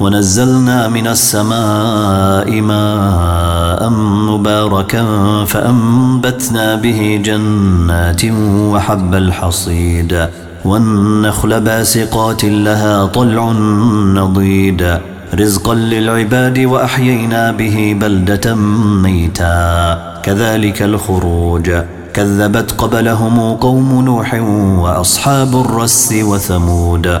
ونزلنا من السماء ماء مباركا فأنبتنا به جنات وحب الحصيد والنخل باسقات لها طلع نضيد رزقا للعباد وأحيينا به بلدة ميتا. كذلك الخروج. كذبت قبلهم قوم نوح وأصحاب الرس وثمود.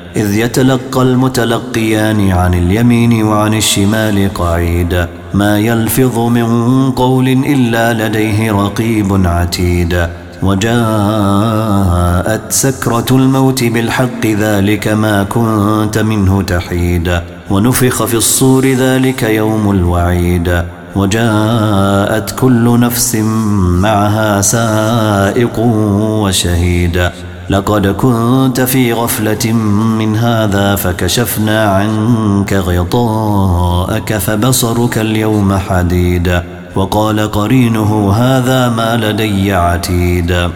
إذ يتلقى المتلقيان عن اليمين وعن الشمال قعيد ما يلفظ من قول إلا لديه رقيب عتيد. وجاءت سكرة الموت بالحق ذلك ما كنت منه تحيد. ونفخ في الصور ذلك يوم الوعيد. وجاءت كل نفس معها سائق وشهيد. لقد كنت في غفلة من هذا فكشفنا عنك غطاءك فبصرك اليوم حديد وقال قرينه هذا ما لدي عتيد.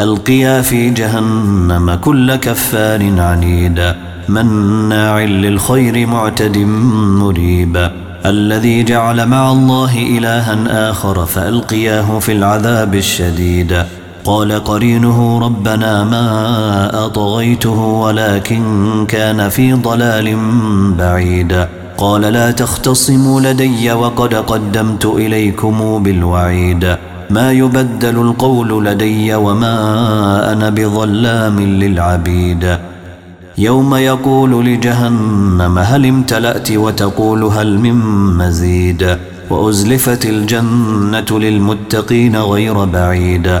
ألقيا في جهنم كل كفار عنيد. مناع للخير معتد مريب. الذي جعل مع الله إلها آخر فألقياه في العذاب الشديد. قال قرينه ربنا ما أطغيته ولكن كان في ضلال بعيد. قال لا تختصموا لدي وقد قدمت إليكم بالوعيد. ما يبدل القول لدي وما أنا بظلام للعبيد. يوم يقول لجهنم هل امتلأت وتقول هل من مزيد. وأزلفت الجنة للمتقين غير بعيد.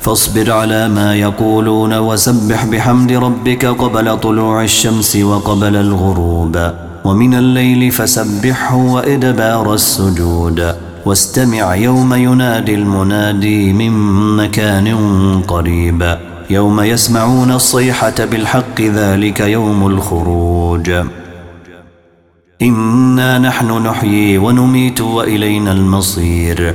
فاصبر على ما يقولون وسبح بحمد ربك قبل طلوع الشمس وقبل الغروب ومن الليل فسبحه وإدبار السجود واستمع يوم ينادي المنادي من مكان قريب يوم يسمعون الصيحة بالحق ذلك يوم الخروج. إنا نحن نحيي ونميت وإلينا المصير.